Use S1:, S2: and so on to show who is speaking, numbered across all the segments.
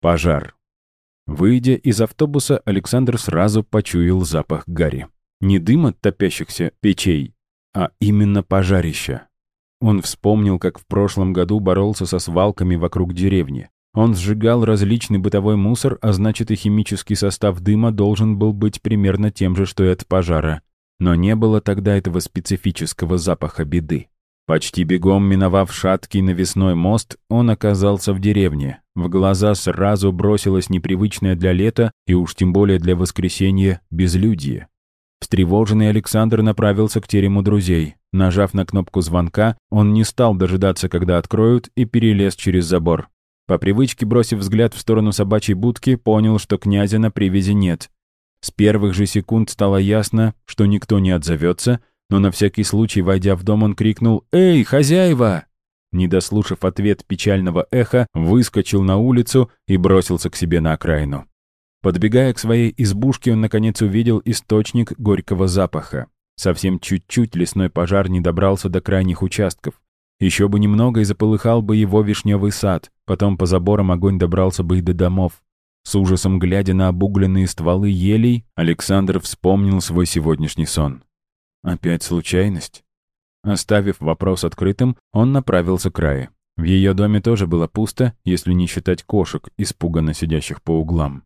S1: Пожар. Выйдя из автобуса, Александр сразу почуял запах гари. Не дым от топящихся печей, а именно пожарища. Он вспомнил, как в прошлом году боролся со свалками вокруг деревни. Он сжигал различный бытовой мусор, а значит и химический состав дыма должен был быть примерно тем же, что и от пожара. Но не было тогда этого специфического запаха беды. Почти бегом миновав шаткий навесной мост, он оказался в деревне. В глаза сразу бросилось непривычное для лета и уж тем более для воскресенья безлюдье. Встревоженный Александр направился к терему друзей. Нажав на кнопку звонка, он не стал дожидаться, когда откроют, и перелез через забор. По привычке, бросив взгляд в сторону собачьей будки, понял, что князя на привязи нет. С первых же секунд стало ясно, что никто не отзовется, но на всякий случай, войдя в дом, он крикнул «Эй, хозяева!». Не дослушав ответ печального эха, выскочил на улицу и бросился к себе на окраину. Подбегая к своей избушке, он наконец увидел источник горького запаха. Совсем чуть-чуть лесной пожар не добрался до крайних участков. Еще бы немного и заполыхал бы его вишневый сад, потом по заборам огонь добрался бы и до домов. С ужасом глядя на обугленные стволы елей, Александр вспомнил свой сегодняшний сон. Опять случайность? Оставив вопрос открытым, он направился к Рае. В ее доме тоже было пусто, если не считать кошек, испуганно сидящих по углам.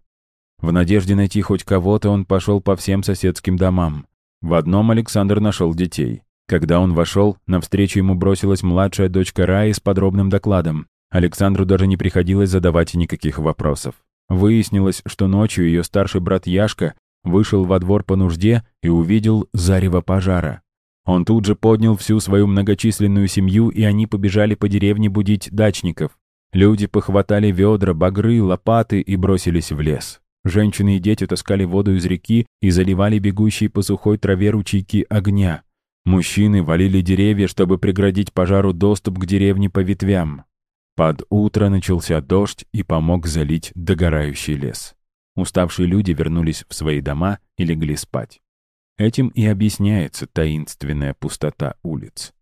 S1: В надежде найти хоть кого-то, он пошел по всем соседским домам. В одном Александр нашел детей. Когда он вошел, навстречу ему бросилась младшая дочка Раи с подробным докладом. Александру даже не приходилось задавать никаких вопросов. Выяснилось, что ночью ее старший брат Яшка вышел во двор по нужде и увидел зарево пожара. Он тут же поднял всю свою многочисленную семью, и они побежали по деревне будить дачников. Люди похватали ведра, багры, лопаты и бросились в лес. Женщины и дети таскали воду из реки и заливали бегущие по сухой траве ручейки огня. Мужчины валили деревья, чтобы преградить пожару доступ к деревне по ветвям. Под утро начался дождь и помог залить догорающий лес. Уставшие люди вернулись в свои дома и легли спать. Этим и объясняется таинственная пустота улиц.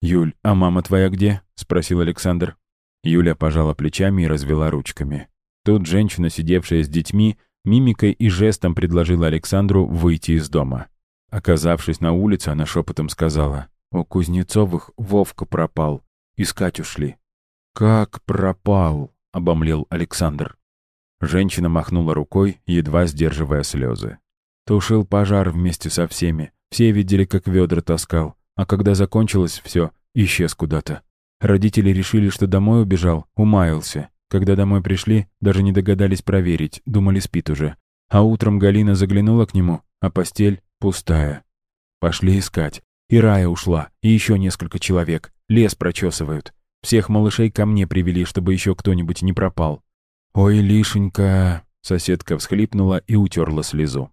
S1: «Юль, а мама твоя где?» — спросил Александр. Юля пожала плечами и развела ручками. Тут женщина, сидевшая с детьми, мимикой и жестом предложила Александру выйти из дома. Оказавшись на улице, она шепотом сказала, «У Кузнецовых Вовка пропал. Искать ушли». «Как пропал?» — обомлел Александр. Женщина махнула рукой, едва сдерживая слезы. Тушил пожар вместе со всеми. Все видели, как ведра таскал. А когда закончилось все, исчез куда-то. Родители решили, что домой убежал, умаялся. Когда домой пришли, даже не догадались проверить, думали, спит уже. А утром Галина заглянула к нему, а постель пустая. Пошли искать. И Рая ушла, и еще несколько человек. Лес прочесывают. Всех малышей ко мне привели, чтобы еще кто-нибудь не пропал. «Ой, Лишенька!» — соседка всхлипнула и утерла слезу.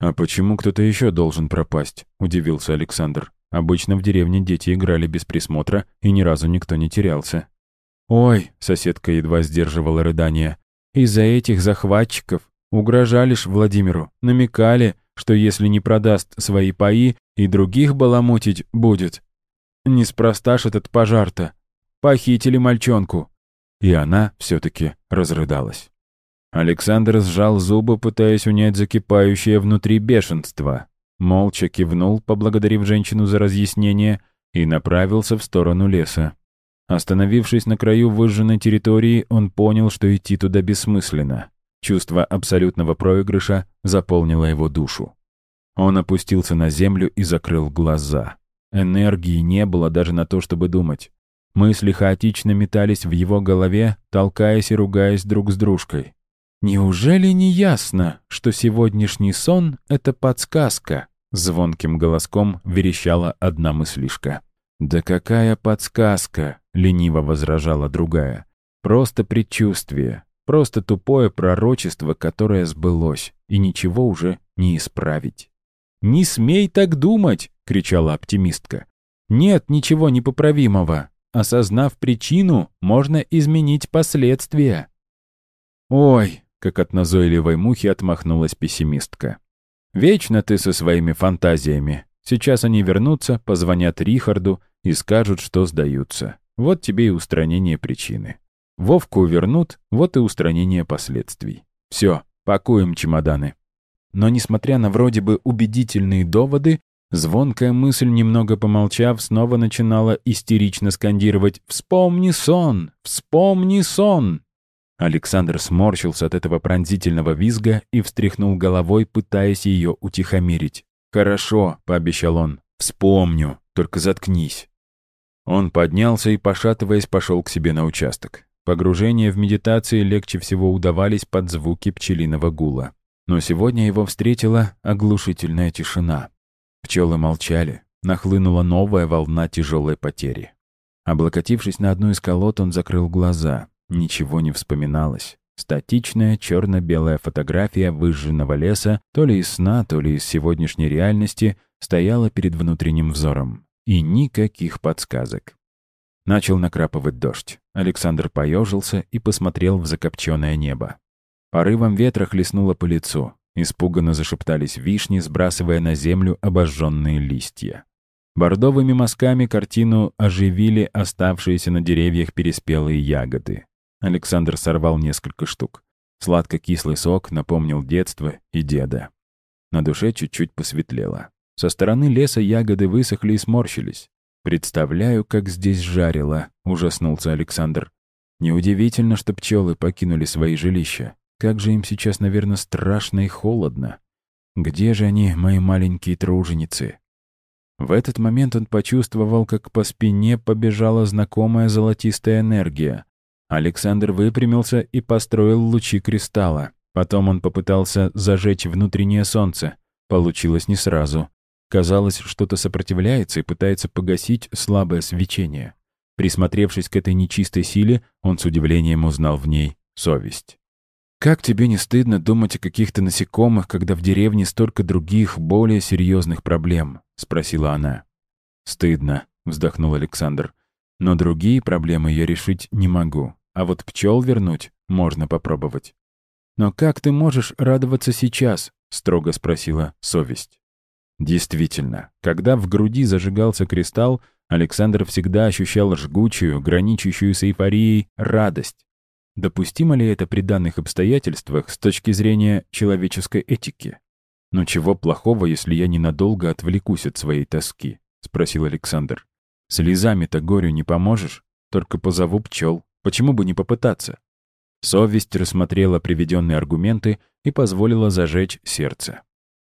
S1: «А почему кто-то еще должен пропасть?» — удивился Александр. «Обычно в деревне дети играли без присмотра, и ни разу никто не терялся». «Ой!» — соседка едва сдерживала рыдание. «Из-за этих захватчиков угрожали ж Владимиру, намекали, что если не продаст свои паи, и других баламутить будет. Неспроста ж этот пожар-то. Похитили мальчонку и она все-таки разрыдалась. Александр сжал зубы, пытаясь унять закипающее внутри бешенство. Молча кивнул, поблагодарив женщину за разъяснение, и направился в сторону леса. Остановившись на краю выжженной территории, он понял, что идти туда бессмысленно. Чувство абсолютного проигрыша заполнило его душу. Он опустился на землю и закрыл глаза. Энергии не было даже на то, чтобы думать. Мысли хаотично метались в его голове, толкаясь и ругаясь друг с дружкой. «Неужели не ясно, что сегодняшний сон — это подсказка?» Звонким голоском верещала одна мыслишка. «Да какая подсказка?» — лениво возражала другая. «Просто предчувствие, просто тупое пророчество, которое сбылось, и ничего уже не исправить». «Не смей так думать!» — кричала оптимистка. «Нет ничего непоправимого. Осознав причину, можно изменить последствия. «Ой», — как от назойливой мухи отмахнулась пессимистка. «Вечно ты со своими фантазиями. Сейчас они вернутся, позвонят Рихарду и скажут, что сдаются. Вот тебе и устранение причины. Вовку вернут, вот и устранение последствий. Все, пакуем чемоданы. Но, несмотря на вроде бы убедительные доводы, звонкая мысль, немного помолчав, снова начинала истерично скандировать «Вспомни сон! Вспомни сон!» Александр сморщился от этого пронзительного визга и встряхнул головой, пытаясь ее утихомирить. «Хорошо», — пообещал он, — «вспомню, только заткнись». Он поднялся и, пошатываясь, пошел к себе на участок. Погружения в медитации легче всего удавались под звуки пчелиного гула. Но сегодня его встретила оглушительная тишина. Пчелы молчали, нахлынула новая волна тяжелой потери. Облокотившись на одну из колод, он закрыл глаза. Ничего не вспоминалось. Статичная черно-белая фотография выжженного леса, то ли из сна, то ли из сегодняшней реальности, стояла перед внутренним взором. И никаких подсказок. Начал накрапывать дождь. Александр поежился и посмотрел в закопченное небо. Порывом ветра хлестнуло по лицу. Испуганно зашептались вишни, сбрасывая на землю обожженные листья. Бордовыми мазками картину оживили оставшиеся на деревьях переспелые ягоды. Александр сорвал несколько штук. Сладко-кислый сок напомнил детство и деда. На душе чуть-чуть посветлело. Со стороны леса ягоды высохли и сморщились. «Представляю, как здесь жарило», — ужаснулся Александр. «Неудивительно, что пчелы покинули свои жилища. Как же им сейчас, наверное, страшно и холодно. Где же они, мои маленькие труженицы?» В этот момент он почувствовал, как по спине побежала знакомая золотистая энергия. Александр выпрямился и построил лучи кристалла. Потом он попытался зажечь внутреннее солнце. Получилось не сразу. Казалось, что-то сопротивляется и пытается погасить слабое свечение. Присмотревшись к этой нечистой силе, он с удивлением узнал в ней совесть. «Как тебе не стыдно думать о каких-то насекомых, когда в деревне столько других, более серьезных проблем?» — спросила она. «Стыдно», — вздохнул Александр. «Но другие проблемы я решить не могу, а вот пчел вернуть можно попробовать». «Но как ты можешь радоваться сейчас?» — строго спросила совесть. Действительно, когда в груди зажигался кристалл, Александр всегда ощущал жгучую, граничащую с эйфорией радость. Допустимо ли это при данных обстоятельствах с точки зрения человеческой этики? «Но чего плохого, если я ненадолго отвлекусь от своей тоски?» — спросил Александр. «Слезами-то горю не поможешь? Только позову пчел. Почему бы не попытаться?» Совесть рассмотрела приведенные аргументы и позволила зажечь сердце.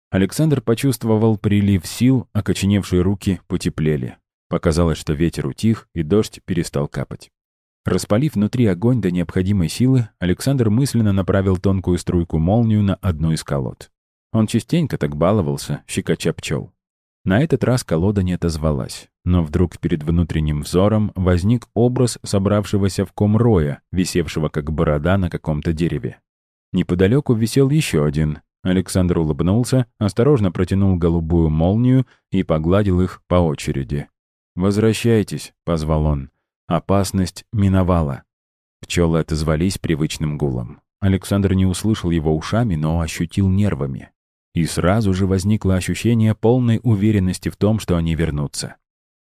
S1: Александр почувствовал прилив сил, окоченевшие руки потеплели. Показалось, что ветер утих, и дождь перестал капать. Распалив внутри огонь до необходимой силы, Александр мысленно направил тонкую струйку молнию на одну из колод. Он частенько так баловался, щекоча пчел. На этот раз колода не отозвалась, но вдруг перед внутренним взором возник образ собравшегося в ком роя, висевшего как борода на каком-то дереве. Неподалеку висел еще один, Александр улыбнулся, осторожно протянул голубую молнию и погладил их по очереди. «Возвращайтесь», — позвал он. Опасность миновала. Пчелы отозвались привычным гулом. Александр не услышал его ушами, но ощутил нервами. И сразу же возникло ощущение полной уверенности в том, что они вернутся.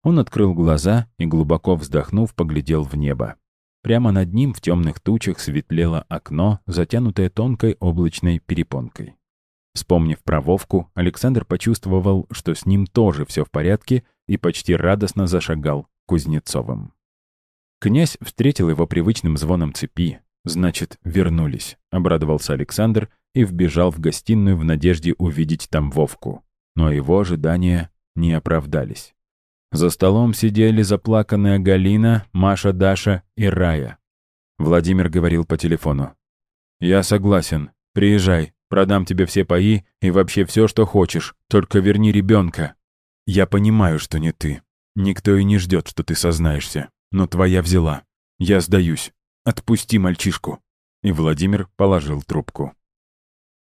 S1: Он открыл глаза и, глубоко вздохнув, поглядел в небо. Прямо над ним в темных тучах светлело окно, затянутое тонкой облачной перепонкой. Вспомнив про Вовку, Александр почувствовал, что с ним тоже все в порядке, и почти радостно зашагал Кузнецовым. Князь встретил его привычным звоном цепи. «Значит, вернулись», — обрадовался Александр и вбежал в гостиную в надежде увидеть там Вовку. Но его ожидания не оправдались. За столом сидели заплаканная Галина, Маша, Даша и Рая. Владимир говорил по телефону. «Я согласен. Приезжай. Продам тебе все паи и вообще все, что хочешь. Только верни ребенка. Я понимаю, что не ты. Никто и не ждет, что ты сознаешься. Но твоя взяла. Я сдаюсь. Отпусти мальчишку». И Владимир положил трубку.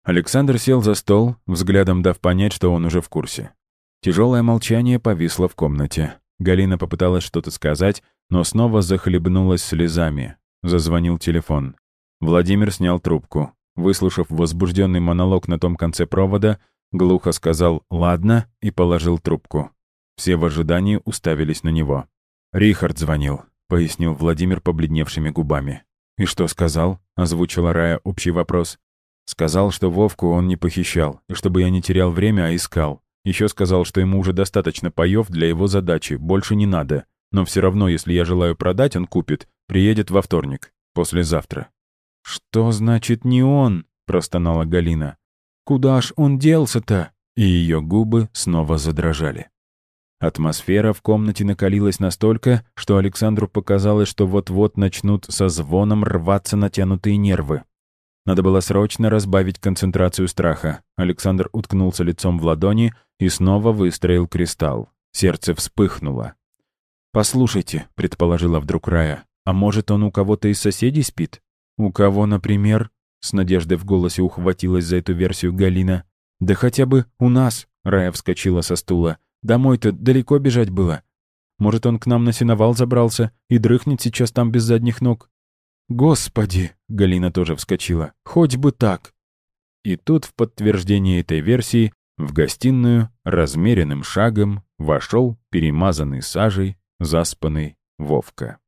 S1: Александр сел за стол, взглядом дав понять, что он уже в курсе. Тяжелое молчание повисло в комнате. Галина попыталась что-то сказать, но снова захлебнулась слезами. Зазвонил телефон. Владимир снял трубку. Выслушав возбужденный монолог на том конце провода, глухо сказал «Ладно» и положил трубку. Все в ожидании уставились на него. «Рихард звонил», — пояснил Владимир побледневшими губами. «И что сказал?» — озвучила Рая общий вопрос. «Сказал, что Вовку он не похищал, и чтобы я не терял время, а искал. Еще сказал, что ему уже достаточно паев для его задачи, больше не надо. Но все равно, если я желаю продать, он купит. Приедет во вторник, послезавтра». «Что значит не он?» — простонала Галина. «Куда ж он делся-то?» И ее губы снова задрожали. Атмосфера в комнате накалилась настолько, что Александру показалось, что вот-вот начнут со звоном рваться натянутые нервы. Надо было срочно разбавить концентрацию страха. Александр уткнулся лицом в ладони и снова выстроил кристалл. Сердце вспыхнуло. «Послушайте», — предположила вдруг Рая, «а может, он у кого-то из соседей спит? У кого, например?» С надеждой в голосе ухватилась за эту версию Галина. «Да хотя бы у нас», — Рая вскочила со стула. Домой-то далеко бежать было. Может, он к нам на сеновал забрался и дрыхнет сейчас там без задних ног? Господи!» — Галина тоже вскочила. «Хоть бы так!» И тут, в подтверждение этой версии, в гостиную размеренным шагом вошел перемазанный сажей, заспанный Вовка.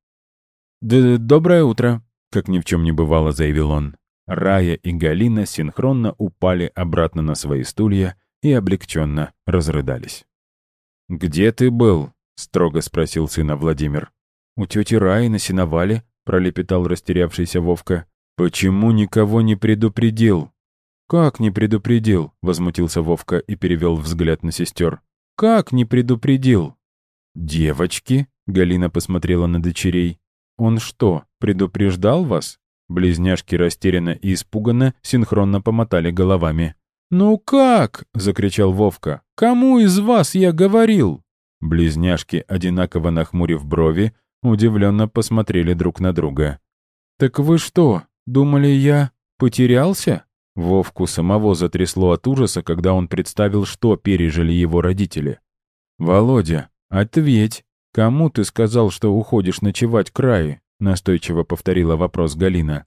S1: «Д «Доброе утро!» — как ни в чем не бывало, заявил он. Рая и Галина синхронно упали обратно на свои стулья и облегченно разрыдались. «Где ты был?» — строго спросил сына Владимир. «У тети Раи на сеновале», — пролепетал растерявшийся Вовка. «Почему никого не предупредил?» «Как не предупредил?» — возмутился Вовка и перевел взгляд на сестер. «Как не предупредил?» «Девочки?» — Галина посмотрела на дочерей. «Он что, предупреждал вас?» Близняшки растерянно и испуганно синхронно помотали головами. «Ну как?» — закричал Вовка. «Кому из вас я говорил?» Близняшки, одинаково нахмурив брови, удивленно посмотрели друг на друга. «Так вы что, думали, я потерялся?» Вовку самого затрясло от ужаса, когда он представил, что пережили его родители. «Володя, ответь, кому ты сказал, что уходишь ночевать к крае?» настойчиво повторила вопрос Галина.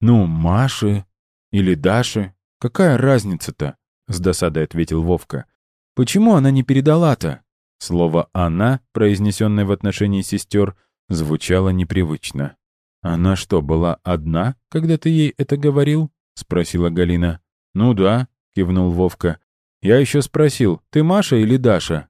S1: «Ну, Маше или Даше, «Какая разница-то?» — с досадой ответил Вовка. «Почему она не передала-то?» Слово «она», произнесенное в отношении сестер, звучало непривычно. «Она что, была одна, когда ты ей это говорил?» — спросила Галина. «Ну да», — кивнул Вовка. «Я еще спросил, ты Маша или Даша?»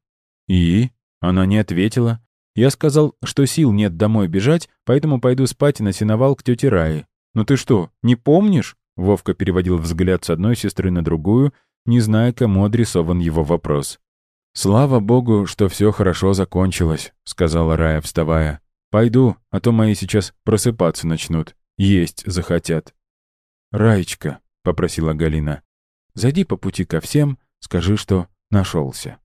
S1: «И?» Она не ответила. Я сказал, что сил нет домой бежать, поэтому пойду спать на сеновал к тете Рае. «Ну ты что, не помнишь?» Вовка переводил взгляд с одной сестры на другую, не зная, кому адресован его вопрос. «Слава богу, что все хорошо закончилось», — сказала Рая, вставая. «Пойду, а то мои сейчас просыпаться начнут. Есть захотят». «Раечка», — попросила Галина, — «зайди по пути ко всем, скажи, что нашелся».